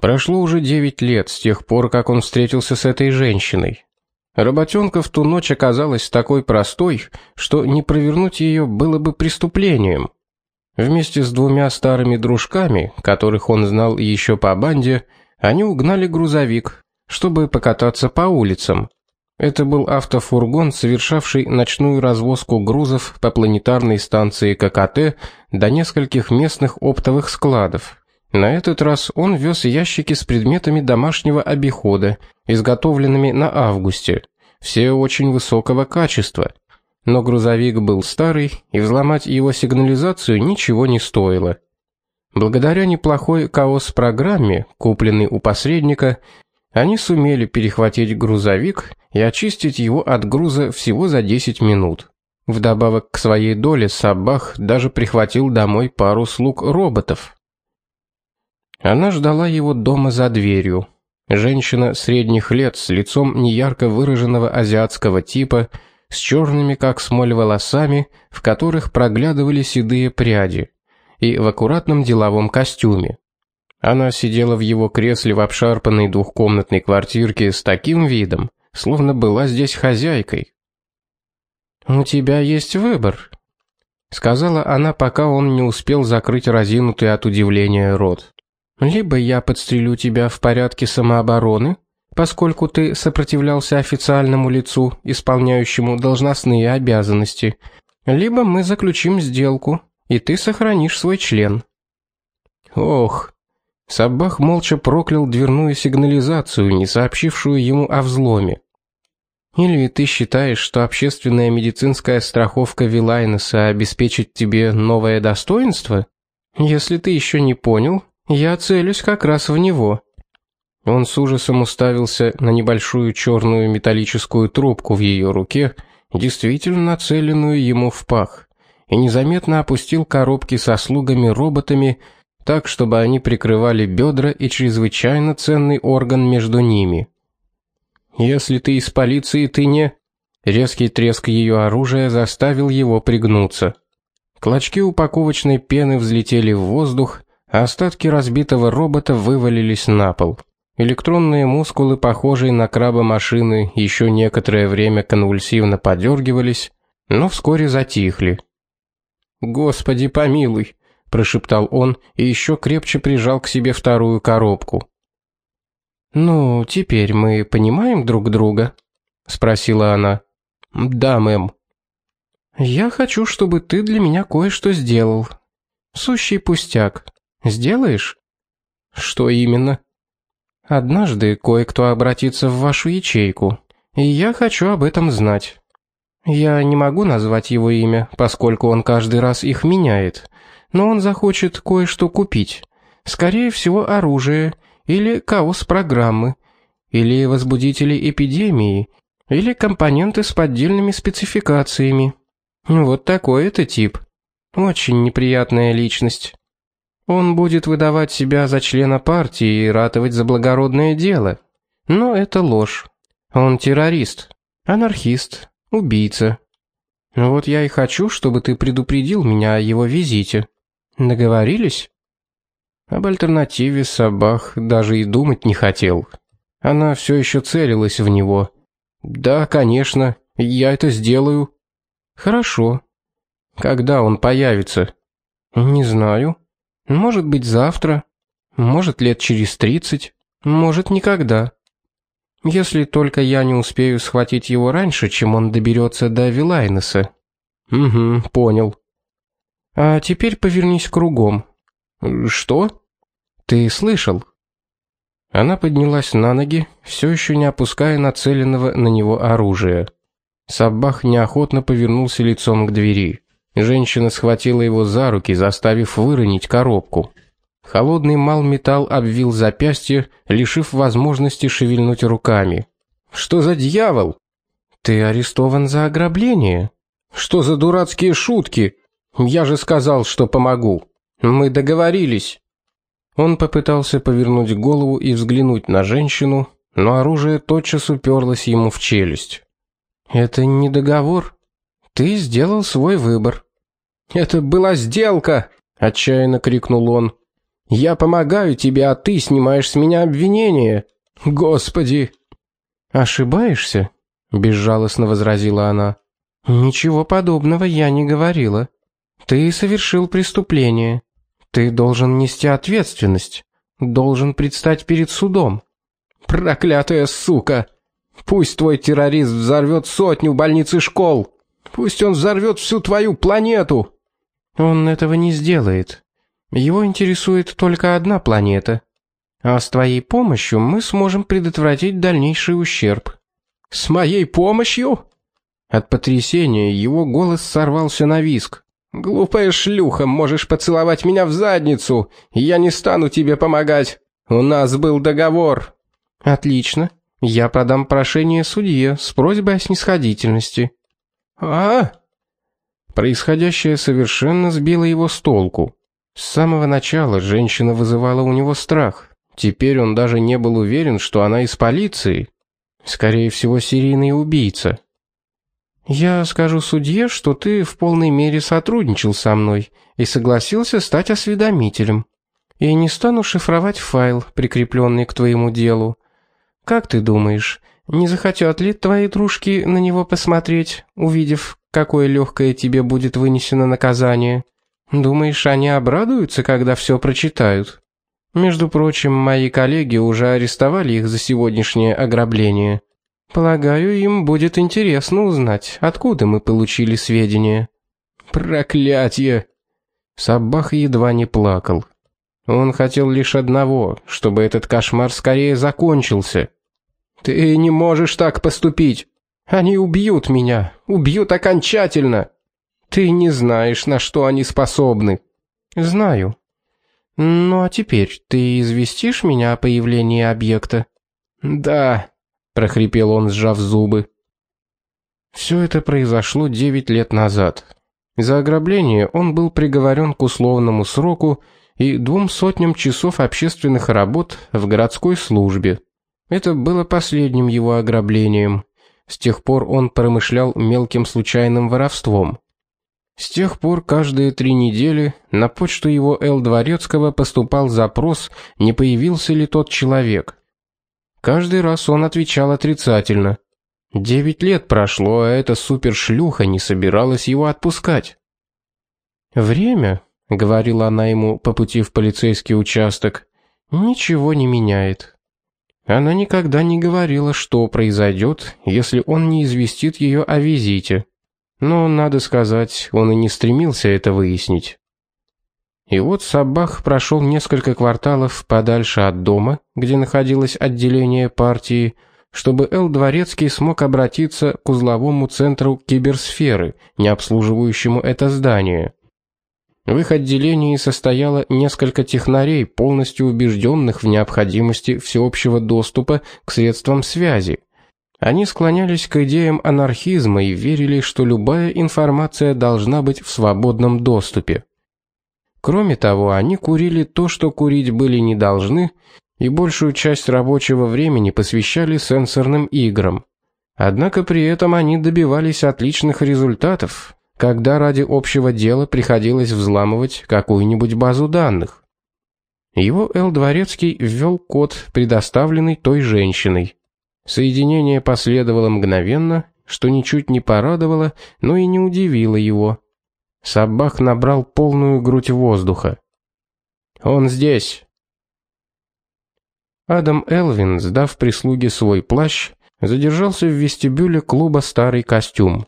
Прошло уже девять лет с тех пор, как он встретился с этой женщиной. Работенка в ту ночь оказалась такой простой, что не провернуть ее было бы преступлением. Вместе с двумя старыми дружками, которых он знал еще по банде, они угнали грузовик, чтобы покататься по улицам. Это был автофургон, совершавший ночную развозку грузов по планетарной станции ККТ до нескольких местных оптовых складов. На этот раз он вез ящики с предметами домашнего обихода, изготовленными на августе. Все очень высокого качества. Но грузовик был старый, и взломать его сигнализацию ничего не стоило. Благодаря неплохой КАОС-программе, купленной у посредника, они сумели перехватить грузовик и очистить его от груза всего за 10 минут. Вдобавок к своей доле Сабах даже прихватил домой пару слуг роботов. Она ждала его дома за дверью. Женщина средних лет с лицом неярко выраженного азиатского типа, с черными как смоль волосами, в которых проглядывали седые пряди, и в аккуратном деловом костюме. Она сидела в его кресле в обшарпанной двухкомнатной квартирке с таким видом, словно была здесь хозяйкой. У тебя есть выбор, сказала она, пока он не успел закрыть разинутый от удивления рот. Либо я подстрелю тебя в порядке самообороны, поскольку ты сопротивлялся официальному лицу, исполняющему должностные обязанности, либо мы заключим сделку, и ты сохранишь свой член. Ох. Сабах молча проклял дверную сигнализацию, не сообщившую ему о взломе. Или ты считаешь, что общественная медицинская страховка Вилайнеса обеспечит тебе новое достоинство? Если ты еще не понял, я целюсь как раз в него. Он с ужасом уставился на небольшую черную металлическую трубку в ее руке, действительно нацеленную ему в пах, и незаметно опустил коробки со слугами-роботами так, чтобы они прикрывали бедра и чрезвычайно ценный орган между ними. Если ты из полиции, ты не Резкий треск ее оружия заставил его пригнуться. Клочки упаковочной пены взлетели в воздух, Остатки разбитого робота вывалились на пол. Электронные мускулы, похожие на краба машины, еще некоторое время конвульсивно подергивались, но вскоре затихли. "Господи, помилуй", прошептал он и еще крепче прижал к себе вторую коробку. "Ну, теперь мы понимаем друг друга?" спросила она. "Да, мэм. Я хочу, чтобы ты для меня кое-что сделал. Сущий пустяк. Сделаешь? Что именно? Однажды кое-кто обратится в вашу ячейку, и я хочу об этом знать. Я не могу назвать его имя, поскольку он каждый раз их меняет, но он захочет кое-что купить. Скорее всего, оружие или каос программы, или возбудители эпидемии, или компоненты с поддельными спецификациями. Вот такой это тип. Очень неприятная личность. Он будет выдавать себя за члена партии и ратовать за благородное дело. Но это ложь. Он террорист, анархист, убийца. Вот я и хочу, чтобы ты предупредил меня о его визите. Договорились? Об альтернативе Сабах даже и думать не хотел. Она все еще целилась в него. Да, конечно, я это сделаю. Хорошо. Когда он появится? Не знаю. Может быть, завтра, может, лет через тридцать, может, никогда. Если только я не успею схватить его раньше, чем он доберется до Вилайнеса. Угу, понял. А теперь повернись кругом. Что? Ты слышал? Она поднялась на ноги, все еще не опуская нацеленного на него оружия. Сабах неохотно повернулся лицом к двери. Женщина схватила его за руки, заставив выронить коробку. Холодный мал-металл обвил запястье, лишив возможности шевельнуть руками. Что за дьявол? Ты арестован за ограбление. Что за дурацкие шутки? Я же сказал, что помогу. Мы договорились. Он попытался повернуть голову и взглянуть на женщину, но оружие тотчас уперлось ему в челюсть. Это не договор. Ты сделал свой выбор. Это была сделка, отчаянно крикнул он. Я помогаю тебе, а ты снимаешь с меня обвинение. Господи. Ошибаешься? безжалостно возразила она. Ничего подобного я не говорила. Ты совершил преступление. Ты должен нести ответственность, должен предстать перед судом. Проклятая сука. Пусть твой террорист взорвет сотню больниц и школ. Пусть он взорвет всю твою планету. Он этого не сделает. Его интересует только одна планета. А с твоей помощью мы сможем предотвратить дальнейший ущерб. С моей помощью? От потрясения его голос сорвался на визг. Глупая шлюха, можешь поцеловать меня в задницу, я не стану тебе помогать. У нас был договор. Отлично. Я подам прошение судье с просьбой о снисходительности. А? Происходящее совершенно сбило его с толку. С самого начала женщина вызывала у него страх. Теперь он даже не был уверен, что она из полиции. Скорее всего, серийный убийца. Я скажу судье, что ты в полной мере сотрудничал со мной и согласился стать осведомителем. И не стану шифровать файл, прикрепленный к твоему делу. Как ты думаешь, не захотят ли твои дружки на него посмотреть, увидев, какое легкое тебе будет вынесено наказание? Думаешь, они обрадуются, когда все прочитают? Между прочим, мои коллеги уже арестовали их за сегодняшнее ограбление. Полагаю, им будет интересно узнать, откуда мы получили сведения. Проклятье. Саббах едва не плакал. Он хотел лишь одного, чтобы этот кошмар скорее закончился. Ты не можешь так поступить. Они убьют меня, убьют окончательно. Ты не знаешь, на что они способны. Знаю. Ну а теперь ты известишь меня о появлении объекта? Да, прохрипел он, сжав зубы. Все это произошло девять лет назад. За ограбление он был приговорен к условному сроку и двум сотням часов общественных работ в городской службе. Это было последним его ограблением. С тех пор он промышлял мелким случайным воровством. С тех пор каждые три недели на почту его Л Дворецкого поступал запрос, не появился ли тот человек. Каждый раз он отвечал отрицательно. Девять лет прошло, а эта супершлюха не собиралась его отпускать. Время, говорила она ему по пути в полицейский участок, ничего не меняет. Она никогда не говорила, что произойдет, если он не известит ее о визите. Но надо сказать, он и не стремился это выяснить. И вот Сабах прошел несколько кварталов подальше от дома, где находилось отделение партии, чтобы Эл Дворецкий смог обратиться к узловому центру киберсферы, не обслуживающему это здание. В их отделении состояло несколько технарей, полностью убежденных в необходимости всеобщего доступа к средствам связи. Они склонялись к идеям анархизма и верили, что любая информация должна быть в свободном доступе. Кроме того, они курили то, что курить были не должны, и большую часть рабочего времени посвящали сенсорным играм. Однако при этом они добивались отличных результатов, когда ради общего дела приходилось взламывать какую-нибудь базу данных. Его Л Дворецкий ввел код, предоставленный той женщиной. Соединение последовало мгновенно, что ничуть не порадовало, но и не удивило его. Сабах набрал полную грудь воздуха. Он здесь. Адам Элвин, сдав прислуге свой плащ, задержался в вестибюле клуба Старый костюм.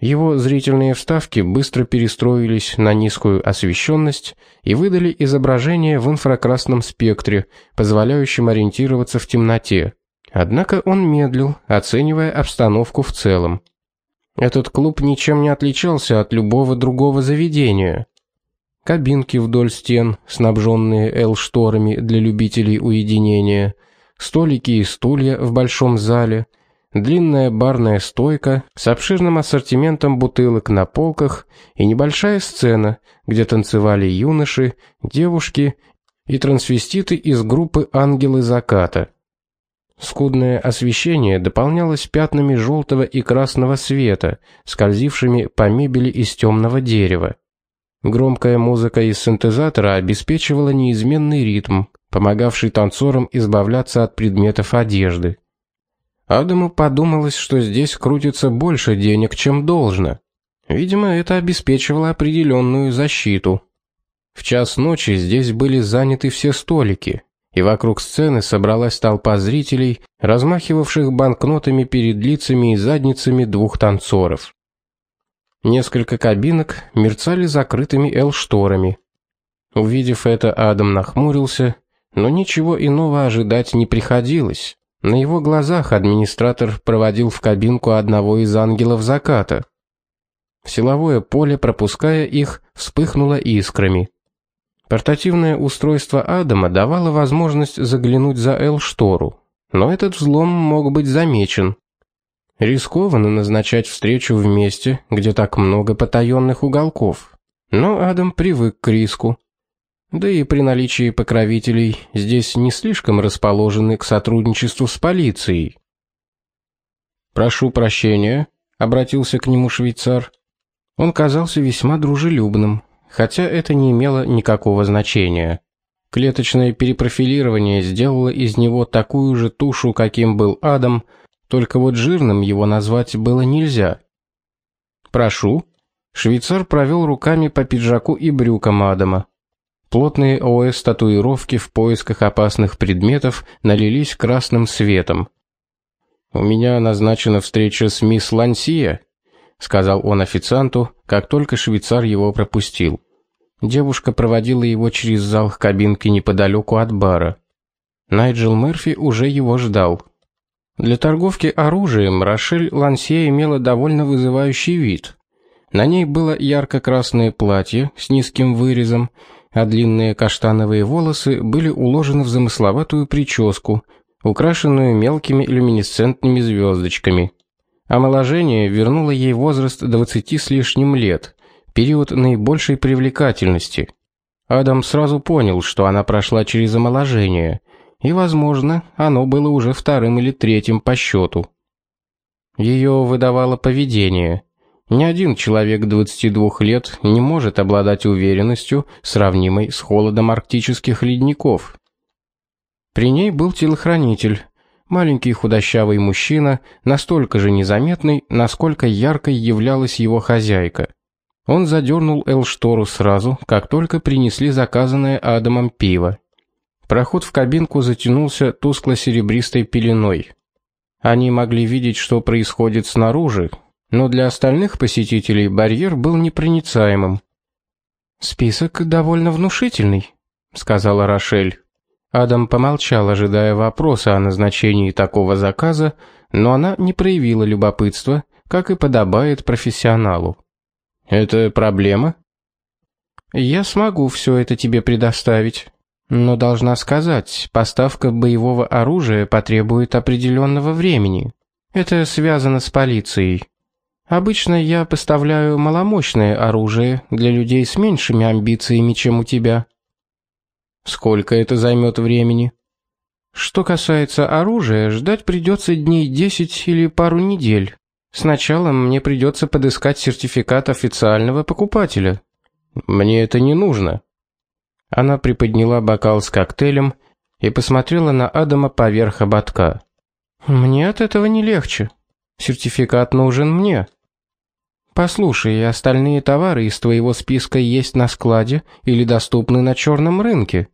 Его зрительные вставки быстро перестроились на низкую освещенность и выдали изображение в инфракрасном спектре, позволяющем ориентироваться в темноте. Однако он медлил, оценивая обстановку в целом. Этот клуб ничем не отличался от любого другого заведения. Кабинки вдоль стен, снабженные L-шторами для любителей уединения, столики и стулья в большом зале, длинная барная стойка с обширным ассортиментом бутылок на полках и небольшая сцена, где танцевали юноши, девушки и трансвеститы из группы Ангелы заката. Скудное освещение дополнялось пятнами желтого и красного света, скользившими по мебели из темного дерева. Громкая музыка из синтезатора обеспечивала неизменный ритм, помогавший танцорам избавляться от предметов одежды. Адаму подумалось, что здесь крутится больше денег, чем должно. Видимо, это обеспечивало определенную защиту. В час ночи здесь были заняты все столики, и вокруг сцены собралась толпа зрителей, размахивавших банкнотами перед лицами и задницами двух танцоров. Несколько кабинок мерцали закрытыми L-шторами. Увидев это, Адам нахмурился, но ничего иного ожидать не приходилось. На его глазах администратор проводил в кабинку одного из ангелов заката. Силовое поле, пропуская их, вспыхнуло искрами. Портативное устройство Адама давало возможность заглянуть за L-штору, но этот взлом мог быть замечен. Рискованно назначать встречу в месте, где так много потаенных уголков. Но Адам привык к риску. Да и при наличии покровителей здесь не слишком расположены к сотрудничеству с полицией. Прошу прощения, обратился к нему швейцар. Он казался весьма дружелюбным, хотя это не имело никакого значения. Клеточное перепрофилирование сделало из него такую же тушу, каким был Адам, только вот жирным его назвать было нельзя. Прошу. Швейцар провел руками по пиджаку и брюкам Адама. Плотные ОС татуировки в поисках опасных предметов налились красным светом. У меня назначена встреча с мисс Лансия, сказал он официанту, как только швейцар его пропустил. Девушка проводила его через зал к кабинке неподалеку от бара. Найджел Мерфи уже его ждал. Для торговки оружием Рошель Лансия имела довольно вызывающий вид. На ней было ярко-красное платье с низким вырезом, а длинные каштановые волосы были уложены в замысловатую прическу, украшенную мелкими люминесцентными звездочками. Омоложение вернуло ей возраст двадцати с лишним лет, период наибольшей привлекательности. Адам сразу понял, что она прошла через омоложение, и, возможно, оно было уже вторым или третьим по счету. Ее выдавало поведение. Ни один человек 22 лет не может обладать уверенностью, сравнимой с холодом арктических ледников. При ней был телохранитель, маленький худощавый мужчина, настолько же незаметный, насколько яркой являлась его хозяйка. Он задернул Эл-штору сразу, как только принесли заказанное Адамом пиво. Проход в кабинку затянулся тускло-серебристой пеленой. Они могли видеть, что происходит снаружи, но для остальных посетителей барьер был непроницаемым. Список довольно внушительный, сказала Рошель. Адам помолчал, ожидая вопроса о назначении такого заказа, но она не проявила любопытства, как и подобает профессионалу. Это проблема? Я смогу все это тебе предоставить, но должна сказать, поставка боевого оружия потребует определенного времени. Это связано с полицией. Обычно я поставляю маломощное оружие для людей с меньшими амбициями, чем у тебя. Сколько это займет времени? Что касается оружия, ждать придется дней 10 или пару недель. Сначала мне придется подыскать сертификат официального покупателя. Мне это не нужно. Она приподняла бокал с коктейлем и посмотрела на Адама поверх ободка. Мне от этого не легче. Сертификат нужен мне. Послушай, остальные товары из твоего списка есть на складе или доступны на черном рынке.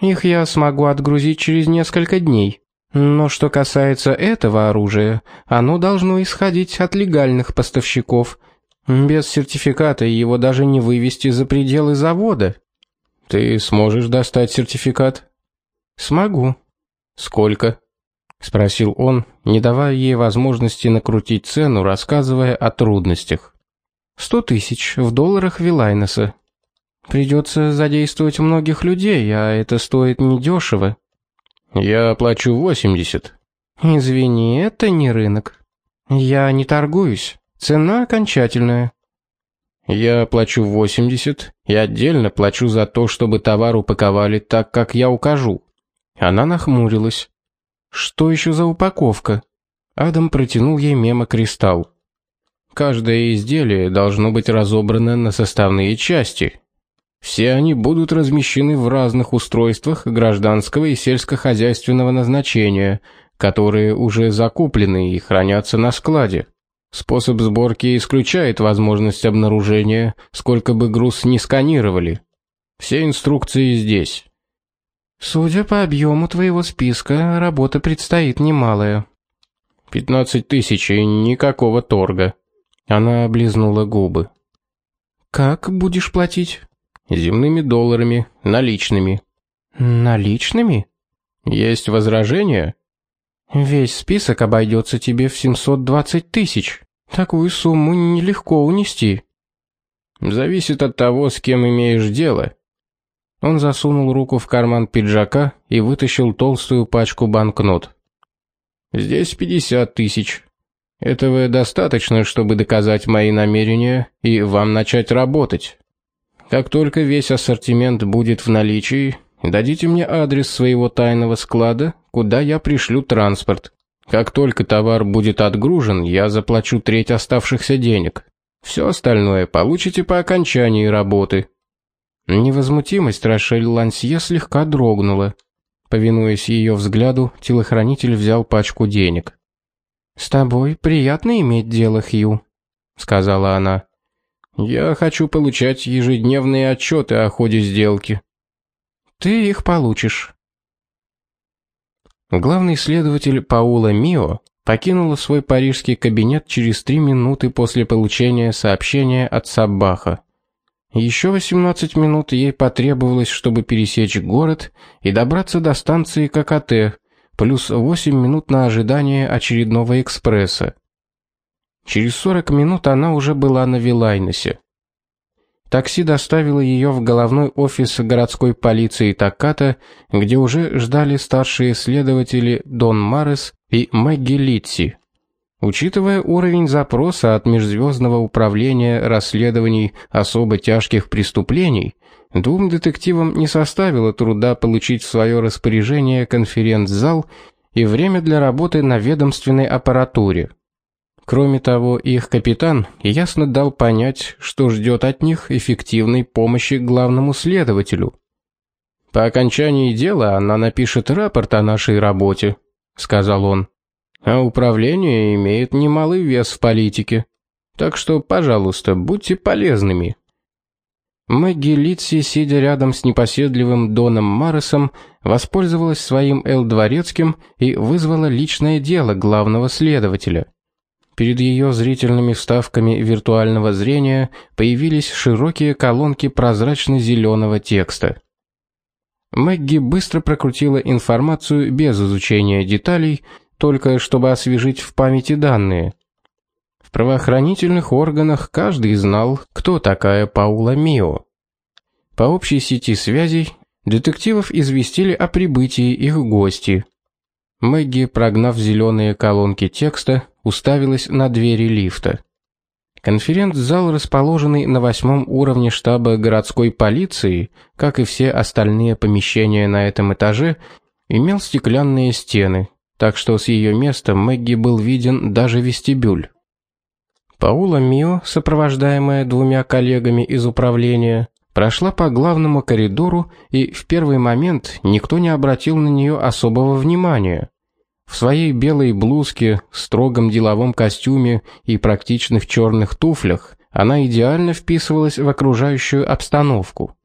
Их я смогу отгрузить через несколько дней. Но что касается этого оружия, оно должно исходить от легальных поставщиков. Без сертификата его даже не вывести за пределы завода. Ты сможешь достать сертификат? Смогу. Сколько? спросил он, не давая ей возможности накрутить цену, рассказывая о трудностях. Сто тысяч в долларах Вилайнеса. Придется задействовать многих людей, а это стоит недешево. Я оплачу 80. Извини, это не рынок. Я не торгуюсь. Цена окончательная. Я плачу 80 и отдельно плачу за то, чтобы товар упаковали так, как я укажу. Она нахмурилась. Что еще за упаковка? Адам протянул ей мемо-кристалл. Каждое изделие должно быть разобрано на составные части. Все они будут размещены в разных устройствах гражданского и сельскохозяйственного назначения, которые уже закуплены и хранятся на складе. Способ сборки исключает возможность обнаружения, сколько бы груз ни сканировали. Все инструкции здесь. Судя по объему твоего списка, работа предстоит немалая. 15 тысяч и никакого торга. Она облизнула губы. Как будешь платить? Земными долларами, наличными. Наличными? Есть возражения? Весь список обойдется тебе в 720 тысяч. Такую сумму нелегко унести. Зависит от того, с кем имеешь дело. Он засунул руку в карман пиджака и вытащил толстую пачку банкнот. Здесь 50 тысяч. Этого достаточно, чтобы доказать мои намерения и вам начать работать. Как только весь ассортимент будет в наличии, дадите мне адрес своего тайного склада, куда я пришлю транспорт. Как только товар будет отгружен, я заплачу треть оставшихся денег. Все остальное получите по окончании работы. Невозмутимость Рошель Лансье слегка дрогнула. Повинуясь ее взгляду, телохранитель взял пачку денег. С тобой приятно иметь дело, Хью, сказала она. Я хочу получать ежедневные отчеты о ходе сделки. Ты их получишь. Главный следователь Паула Мио покинула свой парижский кабинет через три минуты после получения сообщения от Саббаха. Еще 18 минут ей потребовалось, чтобы пересечь город и добраться до станции ККТ, плюс 8 минут на ожидание очередного экспресса. Через 40 минут она уже была на Вилайнесе. Такси доставило ее в головной офис городской полиции Таката, где уже ждали старшие следователи Дон Марес и Мэгги Литси. Учитывая уровень запроса от Межзвездного управления расследований особо тяжких преступлений, двум детективам не составило труда получить в свое распоряжение конференц-зал и время для работы на ведомственной аппаратуре. Кроме того, их капитан ясно дал понять, что ждет от них эффективной помощи главному следователю. По окончании дела она напишет рапорт о нашей работе, сказал он. А управление имеет немалый вес в политике. Так что, пожалуйста, будьте полезными. Мэгги Литси, сидя рядом с непоседливым Доном Марресом, воспользовалась своим Эл-дворецким и вызвала личное дело главного следователя. Перед ее зрительными вставками виртуального зрения появились широкие колонки прозрачно зеленого текста. Мэгги быстро прокрутила информацию без изучения деталей, только чтобы освежить в памяти данные. В правоохранительных органах каждый знал, кто такая Паула Мио. По общей сети связей детективов известили о прибытии их гости. Мэгги, прогнав зеленые колонки текста, уставилась на двери лифта. Конференц-зал, расположенный на восьмом уровне штаба городской полиции, как и все остальные помещения на этом этаже, имел стеклянные стены, так что с ее места Мэгги был виден даже вестибюль. Паула Мио, сопровождаемая двумя коллегами из управления, прошла по главному коридору, и в первый момент никто не обратил на нее особого внимания. В своей белой блузке, строгом деловом костюме и практичных черных туфлях она идеально вписывалась в окружающую обстановку.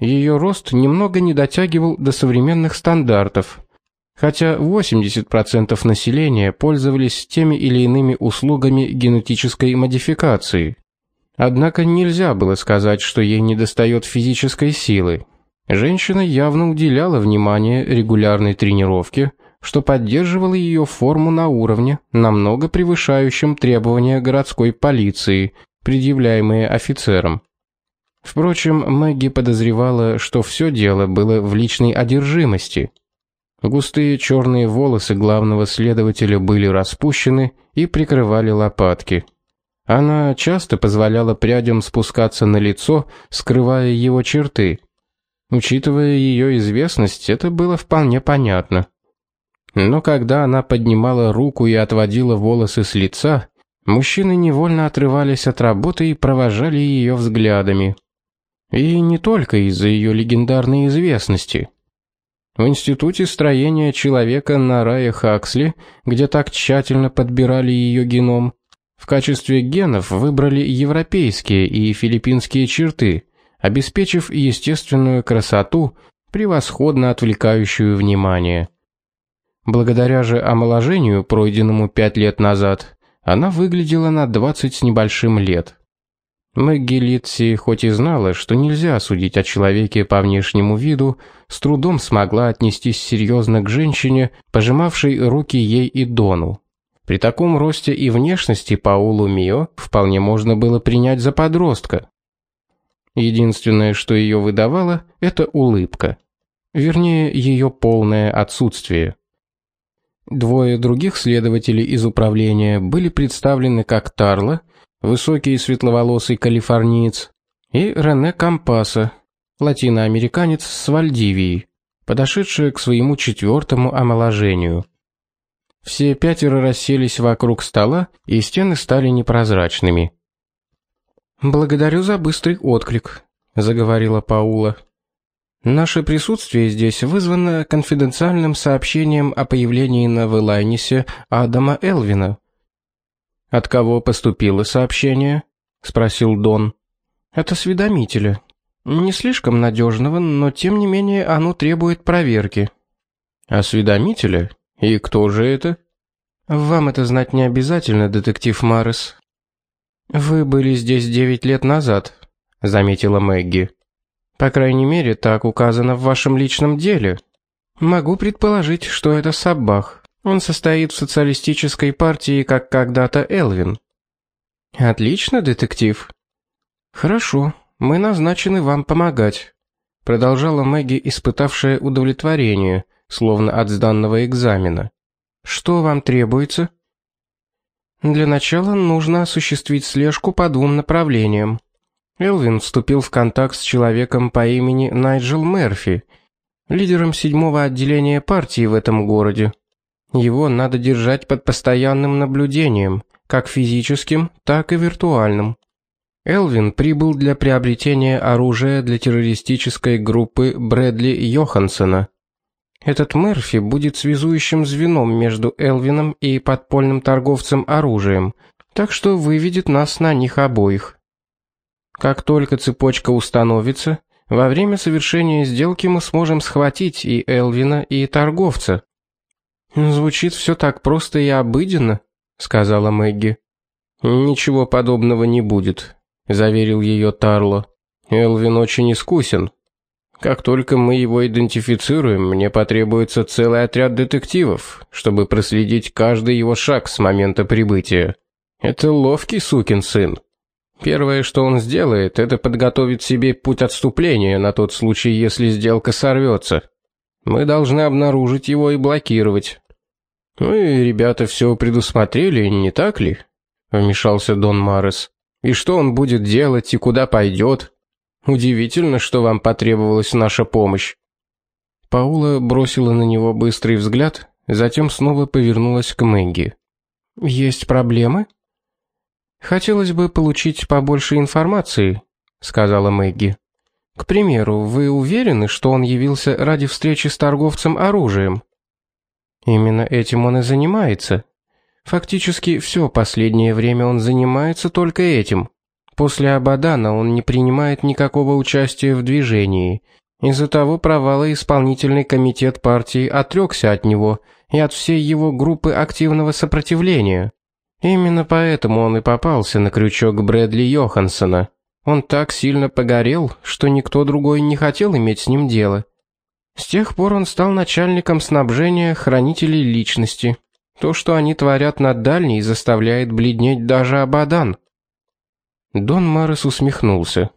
Ее рост немного не дотягивал до современных стандартов, хотя 80% населения пользовались теми или иными услугами генетической модификации. Однако нельзя было сказать, что ей недостает физической силы. Женщина явно уделяла внимание регулярной тренировке, что поддерживало ее форму на уровне, намного превышающем требования городской полиции, предъявляемые офицерам. Впрочем, Мэгги подозревала, что все дело было в личной одержимости. Густые черные волосы главного следователя были распущены и прикрывали лопатки. Она часто позволяла прядям спускаться на лицо, скрывая его черты. Учитывая ее известность, это было вполне понятно. Но когда она поднимала руку и отводила волосы с лица, мужчины невольно отрывались от работы и провожали ее взглядами. И не только из-за ее легендарной известности. В институте строения человека на Рае Хаксли, где так тщательно подбирали ее геном, в качестве генов выбрали европейские и филиппинские черты, обеспечив естественную красоту, превосходно отвлекающую внимание. Благодаря же омоложению, пройденному пять лет назад, она выглядела на 20 с небольшим лет. Мэгги хоть и знала, что нельзя судить о человеке по внешнему виду, с трудом смогла отнестись серьезно к женщине, пожимавшей руки ей и Дону. При таком росте и внешности Паулу Мио вполне можно было принять за подростка. Единственное, что ее выдавало, это улыбка. Вернее, ее полное отсутствие. Двое других следователей из управления были представлены как Тарла, высокий и светловолосый калифорниец, и Рене Кампаса, латиноамериканец с Вальдивии, подошедший к своему четвертому омоложению. Все пятеро расселись вокруг стола, и стены стали непрозрачными. Благодарю за быстрый отклик, заговорила Паула. Наше присутствие здесь вызвано конфиденциальным сообщением о появлении на Вэлайнисе Адама Элвина. От кого поступило сообщение? спросил Дон. От осведомителя. Не слишком надежного, но тем не менее оно требует проверки. Осведомителя? И кто же это? Вам это знать не обязательно, детектив Марес. Вы были здесь девять лет назад, заметила Мэгги. По крайней мере, так указано в вашем личном деле. Могу предположить, что это Саббах. Он состоит в социалистической партии, как когда-то Элвин. Отлично, детектив. Хорошо, мы назначены вам помогать, продолжала Мэгги, испытавшая удовлетворение, словно от сданного экзамена. Что вам требуется? Для начала нужно осуществить слежку по двум направлениям. Элвин вступил в контакт с человеком по имени Найджел Мерфи, лидером седьмого отделения партии в этом городе. Его надо держать под постоянным наблюдением, как физическим, так и виртуальным. Элвин прибыл для приобретения оружия для террористической группы Брэдли Йохансона. Этот Мерфи будет связующим звеном между Элвином и подпольным торговцем оружием, так что выведет нас на них обоих. Как только цепочка установится, во время совершения сделки мы сможем схватить и Элвина, и торговца. Звучит все так просто и обыденно, сказала Мэгги. Ничего подобного не будет, заверил ее Тарло. Элвин очень искусен. Как только мы его идентифицируем, мне потребуется целый отряд детективов, чтобы проследить каждый его шаг с момента прибытия. Это ловкий сукин сын. Первое, что он сделает, это подготовить себе путь отступления на тот случай, если сделка сорвется. Мы должны обнаружить его и блокировать. Ну и ребята все предусмотрели, не так ли? вмешался Дон Марес. И что он будет делать и куда пойдет? Удивительно, что вам потребовалась наша помощь. Паула бросила на него быстрый взгляд, затем снова повернулась к Мэгги. Есть проблемы? Хотелось бы получить побольше информации, сказала Мэгги. К примеру, вы уверены, что он явился ради встречи с торговцем оружием? Именно этим он и занимается. Фактически все последнее время он занимается только этим. После Абадана он не принимает никакого участия в движении. Из-за того провала исполнительный комитет партии отрёкся от него и от всей его группы активного сопротивления. Именно поэтому он и попался на крючок Брэдли Йохансона. Он так сильно погорел, что никто другой не хотел иметь с ним дело. С тех пор он стал начальником снабжения хранителей личности. То, что они творят на дальней, заставляет бледнеть даже Абадан. Дон Марес усмехнулся.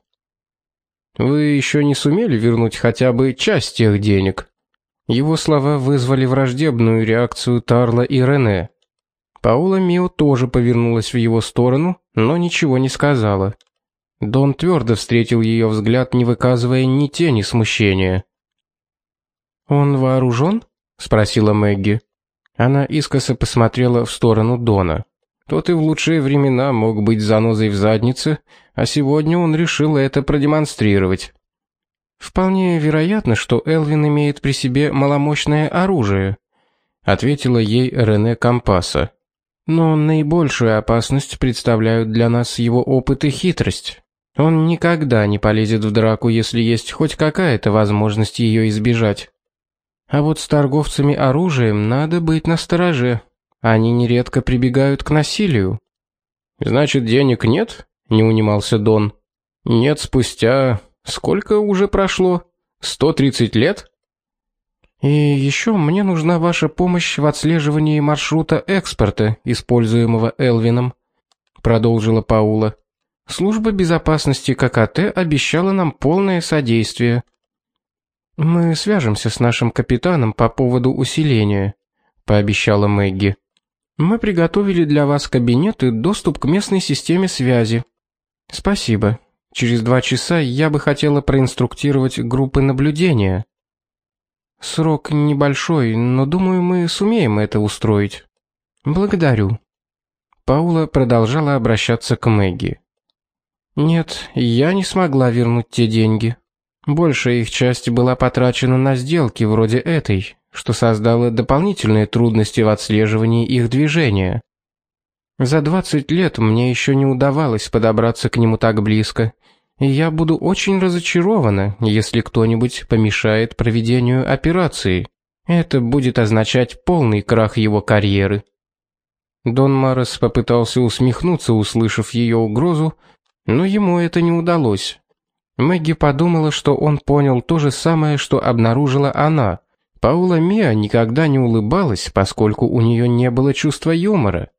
Вы еще не сумели вернуть хотя бы часть тех денег. Его слова вызвали враждебную реакцию Тарла и Рене. Паула Мио тоже повернулась в его сторону, но ничего не сказала. Дон твердо встретил ее взгляд, не выказывая ни тени смущения. Он вооружен? спросила Мэгги. Она искоса посмотрела в сторону Дона. Тот и в лучшие времена мог быть занозой в заднице, а сегодня он решил это продемонстрировать. Вполне вероятно, что Элвин имеет при себе маломощное оружие, ответила ей Рене Компаса. Но наибольшую опасность представляют для нас его опыт и хитрость. Он никогда не полезет в драку, если есть хоть какая-то возможность ее избежать. А вот с торговцами оружием надо быть настороже. Они нередко прибегают к насилию. Значит, денег нет? не унимался Дон. Нет, спустя сколько уже прошло? 130 лет? И еще мне нужна ваша помощь в отслеживании маршрута экспорта, используемого Элвином, продолжила Паула. Служба безопасности ККТ обещала нам полное содействие. Мы свяжемся с нашим капитаном по поводу усиления, пообещала Мэгги. Мы приготовили для вас кабинет и доступ к местной системе связи. Спасибо. Через два часа я бы хотела проинструктировать группы наблюдения. Срок небольшой, но думаю, мы сумеем это устроить. Благодарю. Паула продолжала обращаться к Мэгги. Нет, я не смогла вернуть те деньги. Большая их часть была потрачена на сделки вроде этой, что создало дополнительные трудности в отслеживании их движения. За 20 лет мне еще не удавалось подобраться к нему так близко, и я буду очень разочарована, если кто-нибудь помешает проведению операции. Это будет означать полный крах его карьеры. Дон Марес попытался усмехнуться, услышав ее угрозу, но ему это не удалось. Мэгги подумала, что он понял то же самое, что обнаружила она. Паула Миа никогда не улыбалась, поскольку у нее не было чувства юмора.